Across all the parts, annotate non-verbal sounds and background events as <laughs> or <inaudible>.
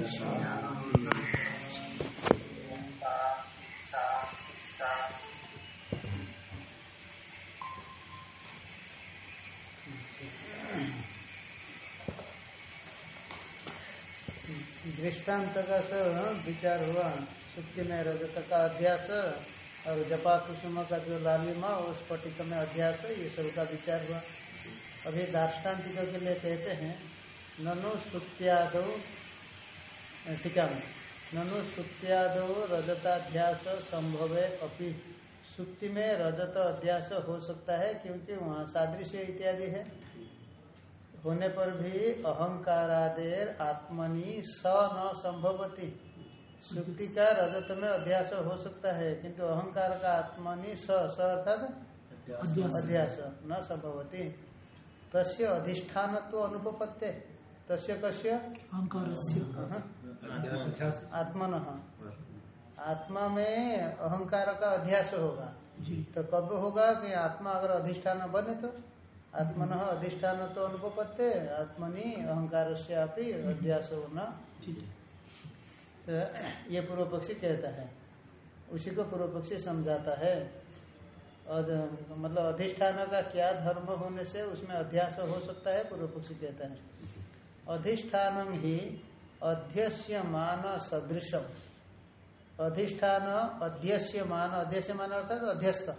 दृष्टांत का सब विचार हुआ। सुक्ति में रजत का अध्यास और जपा कुसुम का जो लालिमा, उस स्फटिक में अध्यास, ये सब का विचार हुआ। अभी दार्ष्टान्तिकों के लिए कहते हैं, ननु सुत्यादो टीका में ननु सुत्यादो रजताध्यास संभवे अपि। सुक्ति में रजत अध्यास हो सकता है क्योंकि वहाँ सादृश्य इत्यादि है। होने पर भी अहंकारादेर आत्मनि स न संभवती। सुक्ति का रजत में अध्यास हो सकता है किंतु अहंकार का आत्मनि स स अर्थात अध्यास। न संभवती। तस्य अधिष्ठान तो अनुपत्ते तस्य कस्य? आत्मन। आत्मा। में अहंकार का अध्यास होगा। तो कब होगा कि आत्मा अगर अधिष्ठान बने तो? आत्मन अधिष्ठान तो अनुपत्ते आत्मनि अहंकार से अध्यास होना। तो ये पूर्व पक्षी कहता है। उसी को पूर्व पक्षी समझाता है। और मतलब अधिष्ठान का क्या धर्म होने से उसमें अध्यास हो सकता है पूर्व पक्षी कहता है। अधिष्ठान ही अध्यस्य मान सदृशम। अधिष्ठान अध्यस्य मान अध्यस्य मान अर्थात अध्यस्त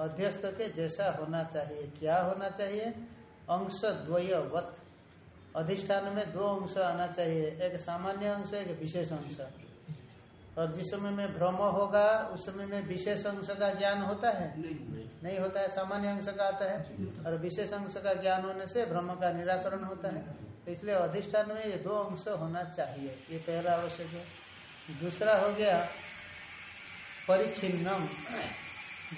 अध्यस्त के जैसा होना चाहिए क्या होना चाहिए? अंश द्वयवत अधिष्ठान में दो अंश आना चाहिए एक सामान्य अंश एक विशेष अंश। और जिस समय में भ्रम होगा उस समय में विशेष अंश का ज्ञान होता है? नहीं, नहीं होता है सामान्य अंश का आता है। और विशेष अंश का ज्ञान होने से भ्रम का निराकरण होता है। इसलिए अधिष्ठान में ये दो अंश होना चाहिए। ये पहला आवश्यक है। दूसरा हो गया परिच्छिन्नम।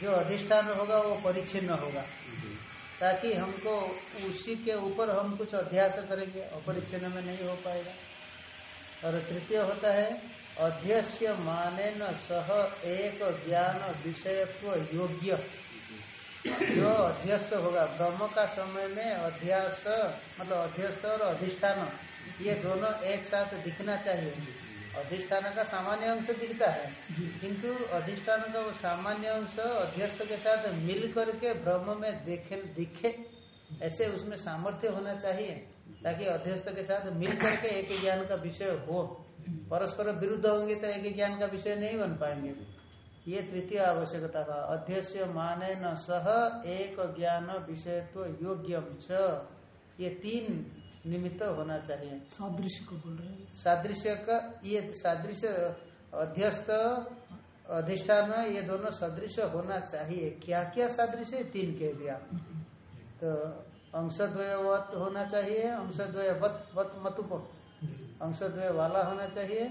जो अधिष्ठान होगा वो परिच्छिन्न होगा। ताकि हमको उसी के ऊपर हम कुछ अध्यास करेंगे अपरिच्छिन्न में नहीं हो पाएगा। और तृतीय होता है अध्यस्य माने न सह एक ज्ञान विषयत्व योग्य। जो अध्यस्त होगा, ब्रह्म का समय में अध्यास मतलब अध्यस्त और अधिष्ठान, ये दोनों एक साथ दिखना चाहिए। अधिष्ठान का सामान्य अंश दिखता है, किंतु अधिष्ठान का वो सामान्य अंश अध्यस्त के साथ मिल करके ब्रह्म में देखे, दिखे, ऐसे उसमें सामर्थ्य होना चाहिए, ताकि अध्यस्त के साथ मिल करके एक ज्ञान का विषय हो। परस्पर विरुद्ध होंगे तो एक ज्ञान का विषय नहीं बन पाएँगे। ये तृतीय आवश्यकता का अध्यक्ष माने न सह एक ज्ञान विषयत्व योग्यम च ये तीन निमित्त होना चाहिए। सादृश्य को बोल रहे हैं। सादृश्य का ये सादृश्य अध्यस्त अधिष्ठान ये दोनों सदृश होना चाहिए। क्या क्या सादृश्य? तीन कह दिया तो अंशद्वयवत होना चाहिए अंशद्वयवत वत मतुप। अंशद्वय वाला होना चाहिए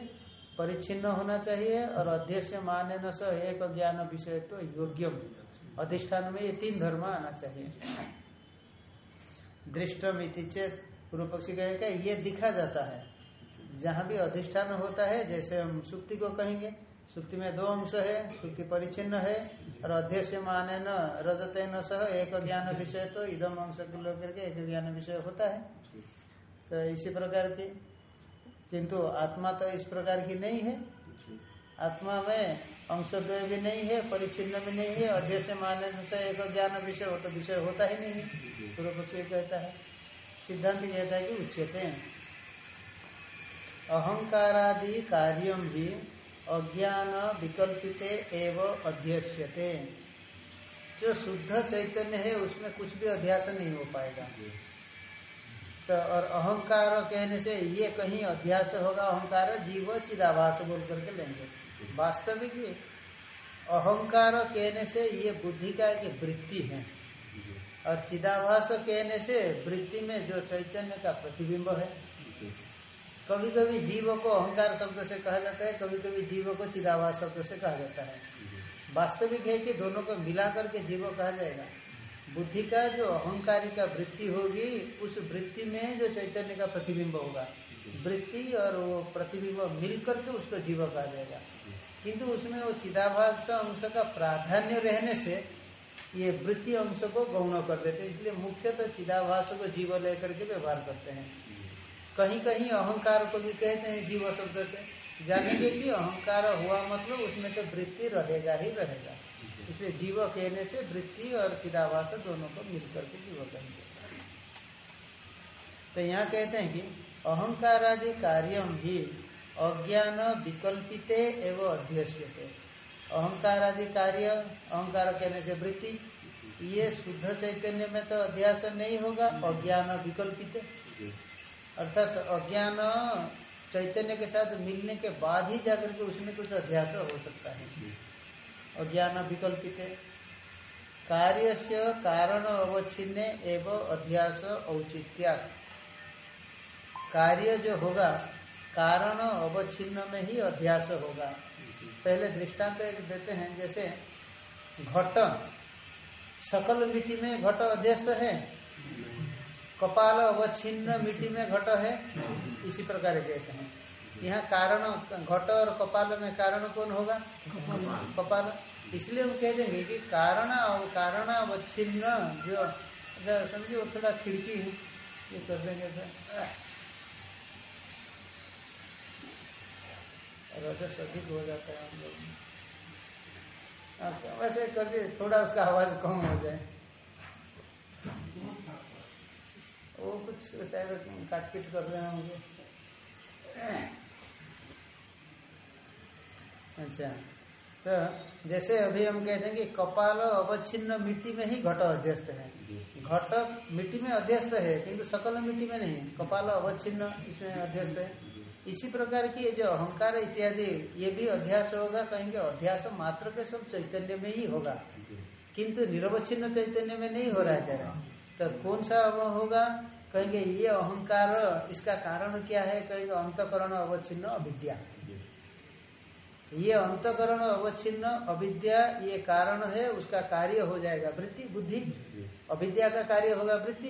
परिच्छिन्न होना चाहिए और अध्यक्ष माने न स एक ज्ञान विषय तो योग्यम अधिष्ठान में ये तीन धर्म आना चाहिए। दृष्टम चेत, पूर्व पक्षी कहेगा ये दिखा जाता है। जहाँ भी अधिष्ठान होता है, जैसे हम सुक्ति को कहेंगे, सुक्ति में दो अंश है, सुक्ति परिचिन्न है, और अध्यक्ष माने न, रजते न सह, एक ज्ञान विषय तो इदम अंश के लोग करके एक ज्ञान विषय होता है। तो इसी प्रकार की किंतु आत्मा तो इस प्रकार की नहीं है। आत्मा में अंशद्वय भी नहीं है, परिचिन्न भी नहीं है अध्यक्ष माने से एक ज्ञान विषय हो तो विषय होता ही नहीं पूर्व पक्ष कहता है, सिद्धांत कहता है कि उच्चते अहंकारादि कार्यम भी अज्ञान विकल्पिते एवं अध्यस्यते। जो शुद्ध चैतन्य है, उसमें कुछ भी अध्यास नहीं हो पाएगा। तो और अहंकार कहने से ये कहीं अध्यास होगा, अहंकार जीव चिदाभास बोल करके लेंगे। वास्तविक ये अहंकार कहने से ये बुद्धि का एक वृत्ति है। और चिदाभास कहने से वृत्ति में जो चैतन्य का प्रतिबिंब है। कभी कभी जीव को अहंकार शब्द से कहा जाता है कभी कभी जीव को चिदाभास शब्द से कहा जाता है। वास्तविक है कि दोनों को मिला करके जीव कहा जाएगा। बुद्धि का जो अहंकारी का वृत्ति होगी, उस वृत्ति में जो चैतन्य का प्रतिबिंब होगा। वृत्ति और वो प्रतिबिंब मिलकर के उसको जीव कहा जाएगा। किंतु उसमें वो चिदाभास अंश का प्राधान्य रहने से ये वृत्ति अंश को गौण कर देते हैं। इसलिए मुख्यतः तो चिदाभास को जीव लेकर के व्यवहार करते हैं। कहीं कहीं अहंकार को भी कहते हैं जीव शब्द से। जानेंगे कि अहंकार हुआ मतलब उसमें तो वृत्ति रहेगा ही रहेगा। इसलिए जीव कहने से वृत्ति और चिदावास दोनों को मिलकर के जीव कहेंगे तो यहाँ कहते हैं कि अहंकार आदि कार्यम भी अज्ञान विकल्पित एवं अध्यक्ष अहंकार आदि कार्य, अहंकार कहने से वृत्ति, ये शुद्ध चैतन्य में तो अध्यास नहीं होगा, अज्ञान विकल्पित। अर्थात अज्ञान चैतन्य के साथ मिलने के बाद ही जाकर के उसमें कुछ अध्यास हो सकता है। अज्ञान विकल्पित कार्य से कारण अवच्छिन्न एवं अध्यास औचित्या। कार्य जो होगा कारण अवच्छिन्न में ही अध्यास होगा। पहले दृष्टांत एक देते हैं, जैसे घट। सकल मिट्टी में घट अध्यस्त है, कपाल अवच्छिन्न मिट्टी में घट है, इसी प्रकार कहते हैं। यहाँ कारण घट और कपाल में कारण कौन होगा? कपाल। इसलिए हम कह देंगे कि कारण और कारण अवच्छिन्न जो समझिए वो थोड़ा खिड़की है। ये कर देंगे रजस अधिक हो जाता है हम लोग। अच्छा वैसे कर दिए थोड़ा उसका आवाज़ कम हो जाए। वो कुछ शायद काट पीट कर रहे होंगे। अच्छा। तो जैसे अभी हम कहते हैं कि कपाल अवच्छिन्न मिट्टी में ही घट अध्यस्त है। घट मिट्टी में अध्यस्त है किंतु सकल मिट्टी में नहीं। कपाल अवच्छिन्न इसमें अध्यस्त है। इसी प्रकार की जो अहंकार इत्यादि ये भी अध्यास होगा कहेंगे अध्यास मात्र के सब चैतन्य में ही होगा। किंतु निरवच्छिन्न चैतन्य में नहीं हो रहा है तो कौन सा होगा? कहेंगे ये अहंकार इसका कारण क्या है? कहेंगे अंतकरण अवच्छिन्न अविद्या। ये अंतकरण अवच्छिन्न अविद्या ये कारण है उसका कार्य हो जाएगा वृत्ति बुद्धि। अविद्या का कार्य होगा वृत्ति।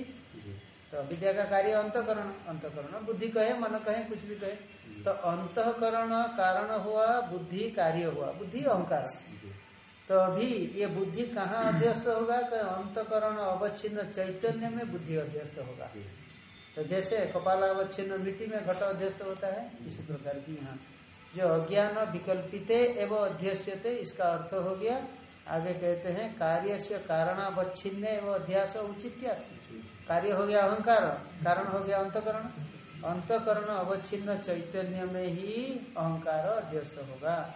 तो अविद्या का कार्य अंतकरण अंतकरण। बुद्धि कहे मन कहे कुछ भी कहे। तो अंतकरण कारण हुआ बुद्धि कार्य हुआ बुद्धि अहंकार। तो अभी ये बुद्धि कहाँ अध्यस्त होगा? कि अंतकरण अवच्छिन्न चैतन्य में बुद्धि अध्यस्त होगा। तो जैसे कपाल अवच्छिन्न मिट्टी में घट अध्यस्त होता है इसी प्रकार की यहाँ जो अज्ञान विकल्पित एवं अध्यस्यते, इसका अर्थ हो गया। आगे कहते हैं कार्य से कारणावच्छिन्न एवं अध्यास उचित कार्य हो गया अहंकार। कारण हो गया अंतकरण। अंतकरण अवच्छिन्न चैतन्य में ही अहंकार अध्यस्त होगा।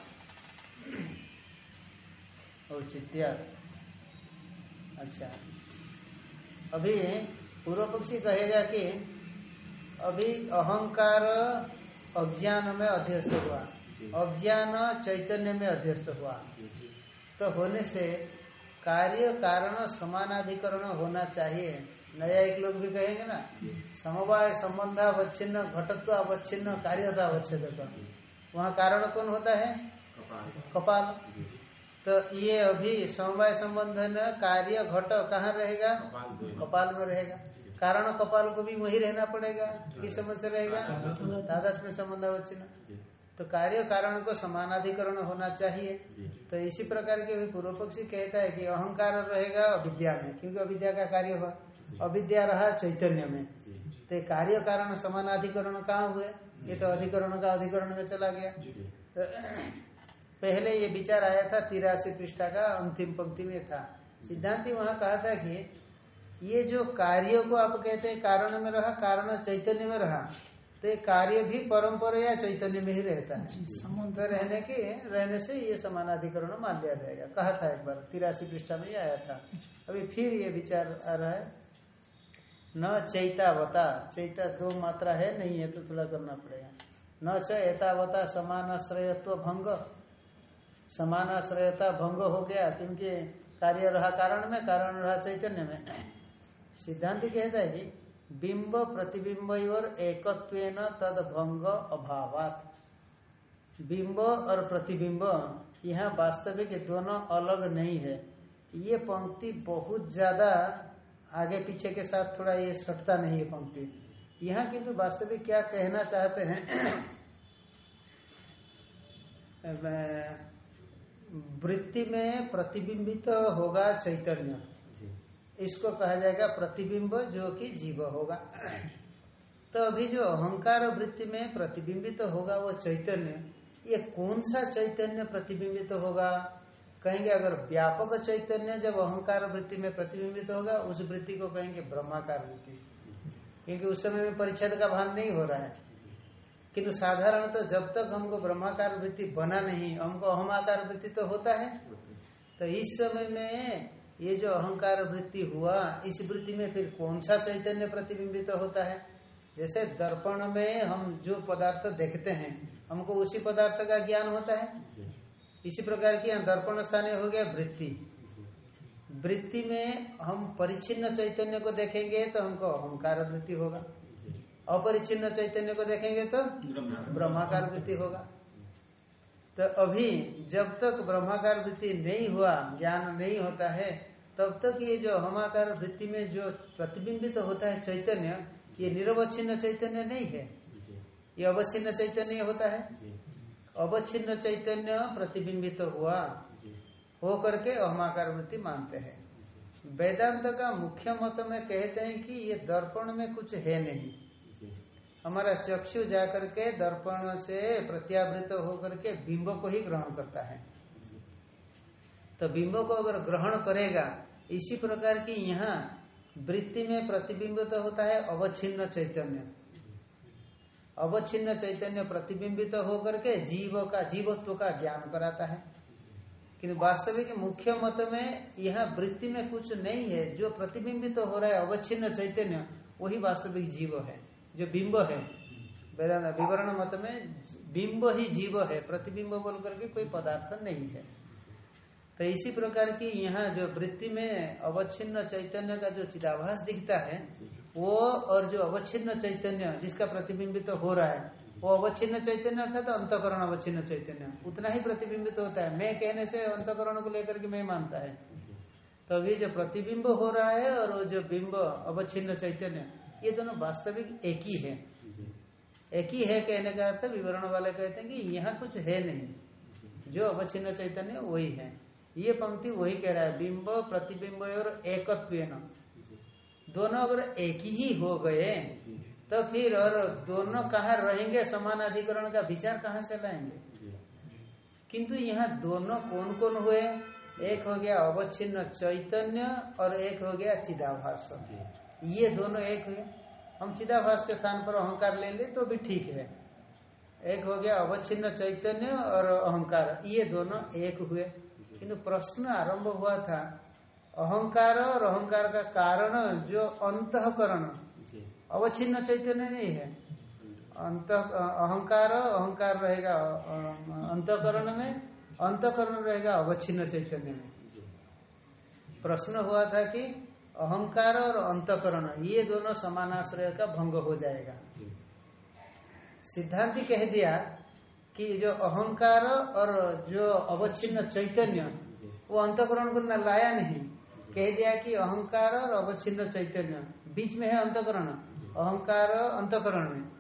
औचित्य। अच्छा। अभी पूर्व पक्षी कहेगा कि अभी अहंकार अज्ञान में अध्यस्त हुआ। अज्ञान चैतन्य में अध्यस्त हुआ। तो होने से कार्य कारण समानाधिकरण होना चाहिए। नया एक लोग भी कहेंगे ना समवाय संबंध अवच्छिन्न घटत्व अवच्छिन्न कार्यता अवच्छेद वहाँ कारण कौन होता है? कपाल। तो ये अभी समवाय संबंध कार्य घट कहाँ रहेगा? कपाल में रहेगा। कारण कपाल को भी वही रहना पड़ेगा किस समझ से रहेगा? दादा में संबंध अवच्छिन्न। तो कार्य कारण को समानाधिकरण होना चाहिए। तो इसी प्रकार के पूर्व पक्षी कहता है कि अहंकार रहेगा अविद्या में क्योंकि अविद्या का कार्य हुआ। अविद्या रहा चैतन्य में। तो कार्य कारण समानाधिकरण कहाँ हुए? ये तो अधिकरण का अधिकरण में चला गया। तो पहले ये विचार आया था तिरासी पृष्ठा का अंतिम पंक्ति में था। सिद्धांति वहाँ कहा था कि ये जो कार्य को आप कहते हैं कारण में रहा कारण चैतन्य में रहा तो ये कार्य भी परंपरा या चैतन्य में ही रहता है। समुद्र रहने के रहने से ये समानाधिकरण मान लिया जाएगा। कहा था एक बार तिरासी पृष्ठा में आया था। अभी फिर ये विचार आ रहा है। न चैतावता चैता दो मात्रा है नहीं है तो थोड़ा करना पड़ेगा। न चैतावता समानाश्रयत्व भंग। समान समानाश्रयता भंग हो गया क्योंकि कार्य रहा कारण में कारण रहा चैतन्य में। सिद्धांत कहता है कि बिंब प्रतिबिंब और एकत्व तद भंग अभावात। बिंब और प्रतिबिंब, यहाँ वास्तविक दोनों अलग नहीं है। ये पंक्ति बहुत ज़्यादा आगे पीछे के साथ थोड़ा ये सटता नहीं है पंक्ति। यहाँ किंतु वास्तविक क्या कहना चाहते हैं? वृत्ति में प्रतिबिंबित तो होगा चैतन्य। इसको कहा जाएगा प्रतिबिंब, जो कि जीव होगा। <clears throat> तो अभी जो अहंकार वृत्ति में प्रतिबिंबित तो होगा वो चैतन्य, ये कौन सा चैतन्य प्रतिबिंबित तो होगा? कहेंगे अगर व्यापक चैतन्य जब अहंकार वृत्ति में प्रतिबिंबित तो होगा, उस वृत्ति को कहेंगे ब्रह्माकार वृत्ति। क्योंकि उस समय में परिच्छेद का भान नहीं हो रहा है। किंतु साधारणतः तो जब तक हमको ब्रह्माकार वृत्ति बना नहीं, हमको अहमाकार वृत्ति तो होता है। तो इस समय में ये जो अहंकार वृत्ति हुआ इस वृत्ति में फिर कौन सा चैतन्य प्रतिबिंबित तो होता है? जैसे दर्पण में हम जो पदार्थ देखते हैं हमको उसी पदार्थ का ज्ञान होता है? इसी प्रकार की दर्पण स्थानीय हो गया वृत्ति। वृत्ति में हम परिचिन्न चैतन्य को देखेंगे तो हमको अहंकार वृत्ति होगा। अपरिचिन्न चैतन्य को देखेंगे तो ब्रह्माकार वृत्ति होगा। तो अभी जब तक ब्रह्माकार वृत्ति नहीं हुआ ज्ञान नहीं होता है तब तक ये जो हमाकार वृत्ति में जो प्रतिबिंबित तो होता है चैतन्य ये निरवच्छिन्न चैतन्य नहीं है? ये अवच्छिन्न चैतन्य होता है? अवच्छिन्न चैतन्य प्रतिबिंबित तो हुआ हो करके अहमाकार वृत्ति मानते हैं। वेदांत का मुख्य मत में कहते हैं कि ये दर्पण में कुछ है नहीं। हमारा चक्षु जाकर के दर्पण से प्रत्यावृत होकर के बिंब को ही ग्रहण करता है। तो बिंब को अगर ग्रहण करेगा इसी प्रकार की यहाँ वृत्ति में प्रतिबिंबित तो होता है अवच्छिन्न चैतन्य। अवच्छिन्न चैतन्य प्रतिबिंबित तो होकर के जीव का, जीवत्व का ज्ञान कराता है। किंतु वास्तविक मुख्य मत में यह वृत्ति में कुछ नहीं है। जो प्रतिबिंबित तो हो रहा है, अवच्छिन्न चैतन्य, वही वास्तविक जीव है। जो बिंब है, वेदांत विवरण मत में बिंब ही जीव है। प्रतिबिंब बोल करके कोई पदार्थ नहीं है। तो इसी प्रकार की यहाँ जो वृत्ति में अवच्छिन्न चैतन्य का जो चिदाभास दिखता है, वो और जो अवच्छिन्न चैतन्य जिसका प्रतिबिंबित तो हो रहा है, वो अवच्छिन्न चैतन्य अर्थात तो अंतकरण अवच्छिन्न चैतन्य। उतना ही प्रतिबिंबित तो होता है। मैं कहने से अंतकरण को लेकर के मैं मानता है। तो अभी जो प्रतिबिंब हो रहा है और वो जो बिंब अवच्छिन्न चैतन्य, ये दोनों वास्तविक एक ही है। एक ही है कहने का अर्थ, विवरण वाले कहते हैं कि यहाँ कुछ है नहीं। जो अवच्छिन्न चैतन्य वही है। ये पंक्ति वही कह रहा है बिंब प्रतिबिंब और एकत्व दोनों अगर एक ही हो गए तो फिर और दोनों कहा रहेंगे? समान अधिकरण का विचार कहाँ से लाएँगे? किंतु यहाँ दोनों कौन कौन हुए? एक हो गया अवच्छिन्न चैतन्य और एक हो गया चिदाभास। ये दोनों एक हुए। हम चिदाभास के स्थान पर अहंकार ले ले तो भी ठीक है। एक हो गया अवच्छिन्न चैतन्य और अहंकार। ये दोनों एक हुए। किंतु प्रश्न आरंभ हुआ था अहंकार और अहंकार का कारण जो अंतकरण। अवच्छिन्न चैतन्य नहीं है। अंत अहंकार अहंकार रहेगा अंतकरण में अंतकरण रहेगा अवच्छिन्न चैतन्य में। प्रश्न हुआ था कि अहंकार और अंतकरण ये दोनों समानाश्रय का भंग हो जाएगा। सिद्धांति कह दिया कि जो अहंकार और जो अवच्छिन्न चैतन्य, वो अंतकरण को न लाया नहीं। कह दिया कि अहंकार और अवच्छिन्न चैतन्य, बीच में है अंतकरण। अहंकार अंतकरण में।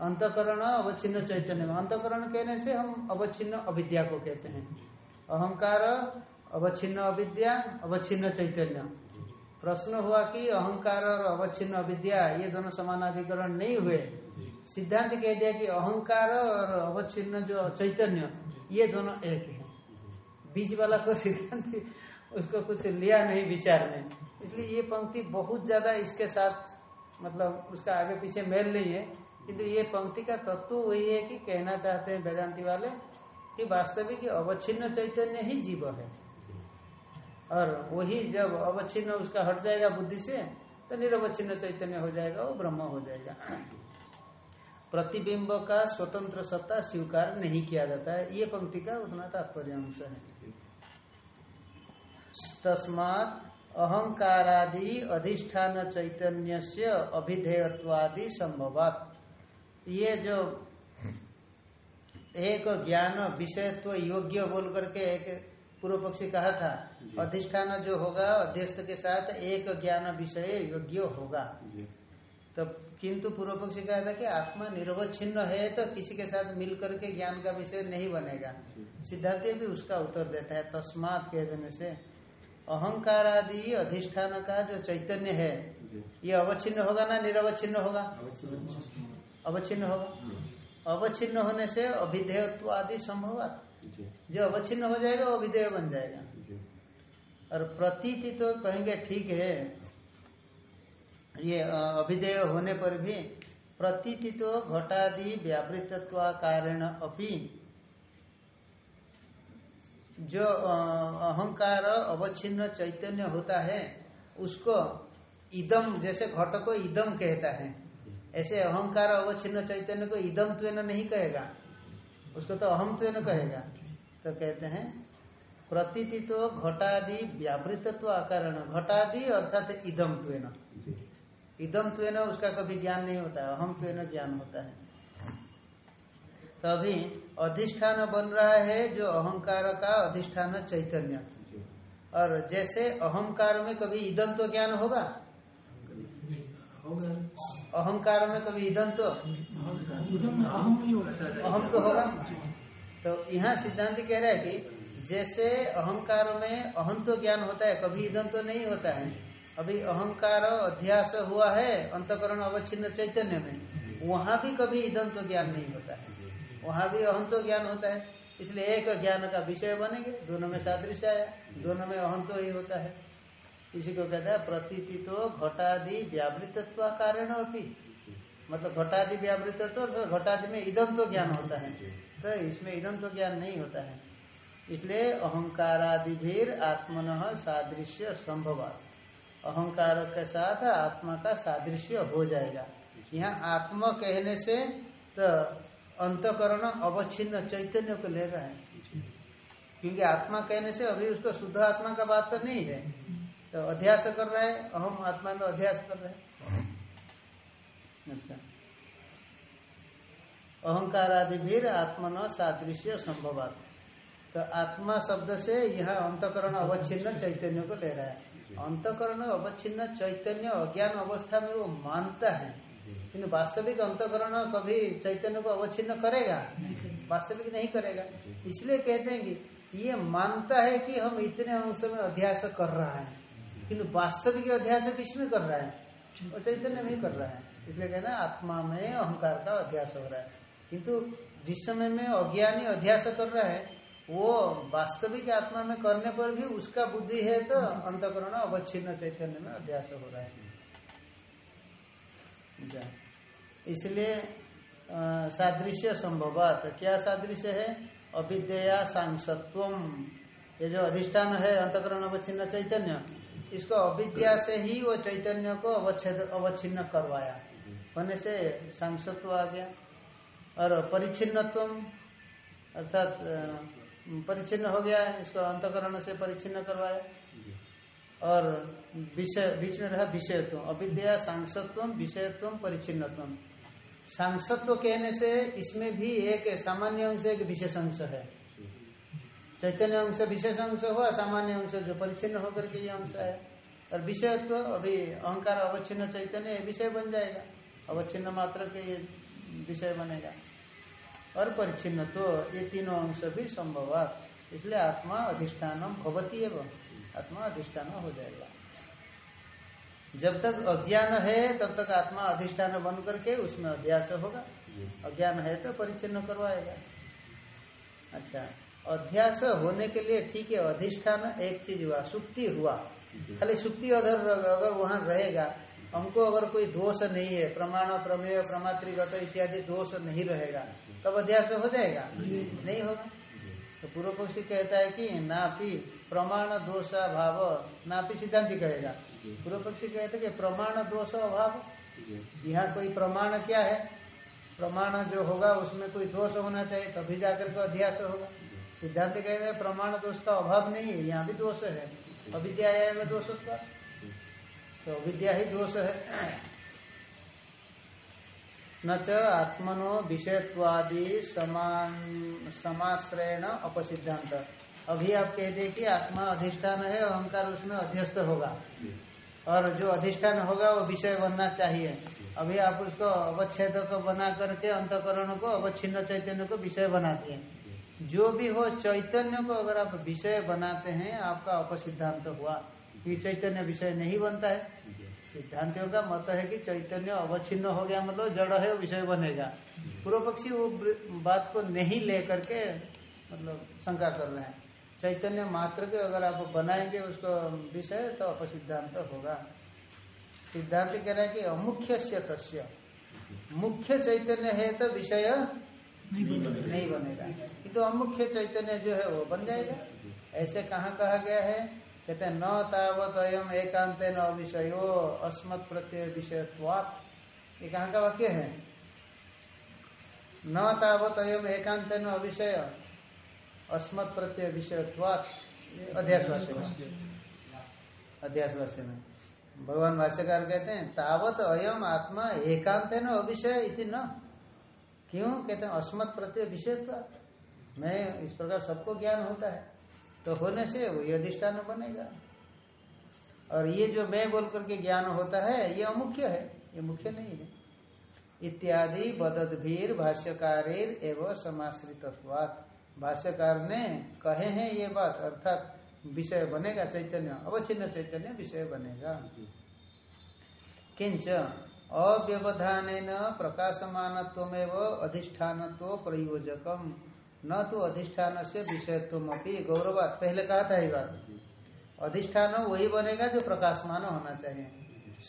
अंतकरण अवच्छिन्न चैतन्य में। अंतकरण कहने से हम अवच्छिन्न अविद्या को कहते हैं। अहंकार अवच्छिन्न अविद्या, अवच्छिन्न चैतन्य। प्रश्न हुआ कि अहंकार और अवच्छिन्न अविद्या, ये दोनों समानाधिकरण नहीं हुए। सिद्धांत कह दिया कि अहंकार और अवच्छिन्न जो चैतन्य, ये दोनों एक है। बीच वाला को सिद्धांत उसको कुछ लिया नहीं, विचार में इसलिए ये पंक्ति बहुत ज़्यादा इसके साथ मतलब उसका आगे पीछे मेल नहीं है। किंतु ये पंक्ति का तत्व वही है कि कहना चाहते हैं वेदांति वाले कि वास्तविक अवच्छिन्न चैतन्य ही जीव है। और वही जब अवच्छिन्न उसका हट जाएगा बुद्धि से तो निरवच्छिन्न चैतन्य हो जाएगा, वो ब्रह्म हो जाएगा। प्रतिबिंब का स्वतंत्र सत्ता स्वीकार नहीं किया जाता है। ये पंक्ति का उतना तात्पर्य अंश है। तस्मात अहंकारादि अधिष्ठान चैतन्य से अभिधेयत्वादि संभवात। ये जो एक ज्ञान विषयत्व योग्य बोल करके एक पूर्व पक्षी कहा था अधिष्ठान जो होगा अध्यस्त के साथ एक ज्ञान विषय योग्य होगा। तो किंतु पूर्व पक्षी कहा था कि आत्मा निर्वच्छिन्न है तो किसी के साथ मिल करके ज्ञान का विषय नहीं बनेगा। सिद्धार्थ भी उसका उत्तर देता है तस्मात कह देने से अहंकार आदि अधिष्ठान का जो चैतन्य है ये अवच्छिन्न होगा ना निरवच्छिन्न होगा? अवच्छिन्न होगा। अवच्छिन्न होने से अभिधेयत्व आदि संभव जो। अवच्छिन्न हो जाएगा वो अभिधेय बन जाएगा। और प्रतीति तो कहेंगे ठीक है ये अभिधेय होने पर भी प्रतीति तो घटादि व्यावृतत्व कारण अभी जो अहंकार अवच्छिन्न चैतन्य होता है, उसको इदम जैसे घट को इदम कहता है। ऐसे अहंकार अवच्छिन्न चैतन्य को इदम त्वेन नहीं कहेगा। उसको तो अहम त्वेन कहेगा। तो कहते हैं प्रतीति तो घटादि व्यावृतत्व कारण घटादि अर्थात इदम त्वेन। इदम त्वेन, उसका कभी ज्ञान नहीं होता है, अहम त्वेन ज्ञान होता है। तो अभी अधिष्ठान बन रहा है जो अहंकार का अधिष्ठान चैतन्य। और जैसे अहंकार में कभी ईदन तो ज्ञान होगा? अहंकार में कभी ईदन तो? अहम तो होगा। तो यहाँ सिद्धांत कह रहा है कि जैसे अहंकार में अहम तो ज्ञान होता है, कभी ईदन तो नहीं होता है। अभी अहंकार अध्यास हुआ है, अंतकरण अवच्छिन्न चैतन्य में। वहाँ भी कभी ईदन तो ज्ञान नहीं होता है। वहाँ भी अहम तो ज्ञान होता है। इसलिए एक ज्ञान का विषय बनेंगे, दोनों में सादृश्य आया, दोनों में अहम तो ही होता है। इसी को कहता है प्रतीति तो घटादि व्यावृतत्व कारण अभी मतलब घटादि व्यावृतत्व तो घटादि में ईदम तो ज्ञान होता है। तो इसमें ईदम तो ज्ञान नहीं होता है। इसलिए अहंकारादि भी आत्मन सादृश्य संभव अहंकार के साथ आत्मा का सादृश्य हो जाएगा। यहाँ आत्मा कहने से तो अंतकरण अवच्छिन्न चैतन्य को ले रहा है। क्योंकि आत्मा कहने से अभी उसको शुद्ध आत्मा का बात तो नहीं है। तो अध्यास कर रहा है, अहम आत्मा में अध्यास कर रहा है। अच्छा। अहंकार आदि भी आत्मन सादृश्य संभव तो आत्मा शब्द से यह अंतकरण अवच्छिन्न चैतन्य को ले रहा है। अंतकरण अवच्छिन्न चैतन्य अज्ञान अवस्था में वो मानता है। किंतु वास्तविक अंतकरण कभी चैतन्य को अवच्छिन्न करेगा? वास्तविक नहीं करेगा। इसलिए कहते हैं कि ये मानता है कि हम इतने अंश में अध्यास कर रहा है। किंतु वास्तविक अध्यास किसमें कर रहा है? वो चैतन्य में कर रहा है। इसलिए कहना आत्मा में अहंकार का अध्यास हो रहा है। किंतु जिस समय में अज्ञानी अध्यास कर रहा है वो वास्तविक आत्मा में करने पर भी उसका बुद्धि है तो अंतकरण अवच्छिन्न चैतन्य में अध्यास हो रहा है। इसलिए सादृश्य संभवात। क्या सादृश्य है? अविद्या सांसत्व ये जो अधिष्ठान है, अंतकरण अवच्छिन्न चैतन्य, इसको अविद्या से ही वो चैतन्य को अवच्छेद, अवच्छिन्न करवाया। होने से सांसत्व आ गया। और परिचिन्नत्व अर्थात परिचिन्न हो गया है, इसको अंतकरण से परिचिन्न करवाया। और विषय, बीच में रहा विषयत्व, अविद्या सांसत्व विषयत्व परिचिन्नत्व सांसत्व कहने से इसमें भी एक सामान्य अंश, एक विशेष अंश है। चैतन्य अंश विशेष अंश हुआ, सामान्य अंश जो परिचिन्न होकर के ये अंश है। और विषयत्व, अभी अहंकार, अवच्छिन्न चैतन्य विषय बन जाएगा। अवच्छिन्न मात्र के ये विषय बनेगा। और परिचिन्न तो ये तीनों अंश भी संभव इसलिए आत्मा अधिष्ठान भवती एवं आत्मा अधिष्ठान हो जाएगा। जब तक अज्ञान है तब तक आत्मा अधिष्ठान बन करके उसमें अध्यास होगा। अज्ञान है तो परिचिन्न करवाएगा। अच्छा अध्यास होने के लिए ठीक है अधिष्ठान एक चीज़ हुआ सुक्ति हुआ। खाली सुक्ति अधर अगर वहाँ रहेगा हमको अगर कोई दोष नहीं है, प्रमाण, प्रमेय, प्रमात्रिगत इत्यादि दोष नहीं रहेगा, तब अध्यास हो जाएगा? नहीं होगा। तो पूर्व पक्षी कहता है कि ना भी प्रमाण दोष अभाव ना भी सिद्धांत कहेगा। पूर्व पक्षी कहते कि प्रमाण दोष अभाव, यहाँ कोई प्रमाण क्या है? प्रमाण जो होगा, उसमें कोई दोष होना चाहिए, तभी जाकर के अध्यास होगा। सिद्धांत कहते हैं प्रमाण दोष का अभाव नहीं है, यहाँ भी दोष है। अविद्या दोष तो विद्या ही दोष है। न च आत्मनो विषयत्वादि समाश्रयण अपसिद्धांत। अभी आप कह दे कि आत्मा अधिष्ठान है, अहंकार उसमें अध्यस्त होगा। और जो अधिष्ठान होगा, वो विषय बनना चाहिए। अभी आप उसको अवच्छेद को बना करके, अंतकरण को, अवच्छिन्न चैतन्य को विषय बनाते हैं। जो भी हो, चैतन्य को अगर आप विषय बनाते हैं, आपका अपसिद्धांत हुआ। कि चैतन्य विषय नहीं बनता है। सिद्धांतियों का मत है कि चैतन्य अवच्छिन्न हो गया मतलब जड़ है विषय बनेगा। पूर्व पक्षी वो बात को नहीं लेकर के मतलब शंका कर रहे हैं। चैतन्य मात्र के अगर आप बनाएँगे उसको विषय तो अपसिद्धांत होगा। सिद्धांत कह रहे हैं कि अमुख्य से तस्य। मुख्य चैतन्य है तो विषय नहीं बनेगा। किंतु तो अमुख्य चैतन्य जो है वो बन जाएगा। ऐसे कहा कहा गया है? कहते हैं, न तावत अयम एकांत न विषयो अस्मत् प्रत्यय विषयत्वात्। ये कहाँ का वाक्य है? न तावत अयम एकांत न विषय, अस्मत् प्रत्यय विषयत्वात्। अध्यास भाष्य में। में। भगवान भाष्यकार कहते हैं, तावत अयम आत्मा एकांत न अविषय इति न। क्यों? कहते हैं, अस्मत् प्रत्यय विषय मैं इस प्रकार सबको ज्ञान होता है। तो होने से वही अधिष्ठान बनेगा। और ये जो मैं बोल करके ज्ञान होता है, ये अमुख्य है, ये मुख्य नहीं है। इत्यादि बददभीर भाष्यकारेर एवं समाश्रित भाष्यकार ने कहे हैं ये बात, अर्थात विषय बनेगा चैतन्य अवचिन्न चैतन्य विषय बनेगा। किंच अव्यवधान प्रकाशमान अधिष्ठान प्रयोजकम। न तो अधिष्ठान से विषयत्व गौरवात। पहले कहा था ये बात। अधिष्ठान वही बनेगा जो प्रकाशमान होना चाहिए।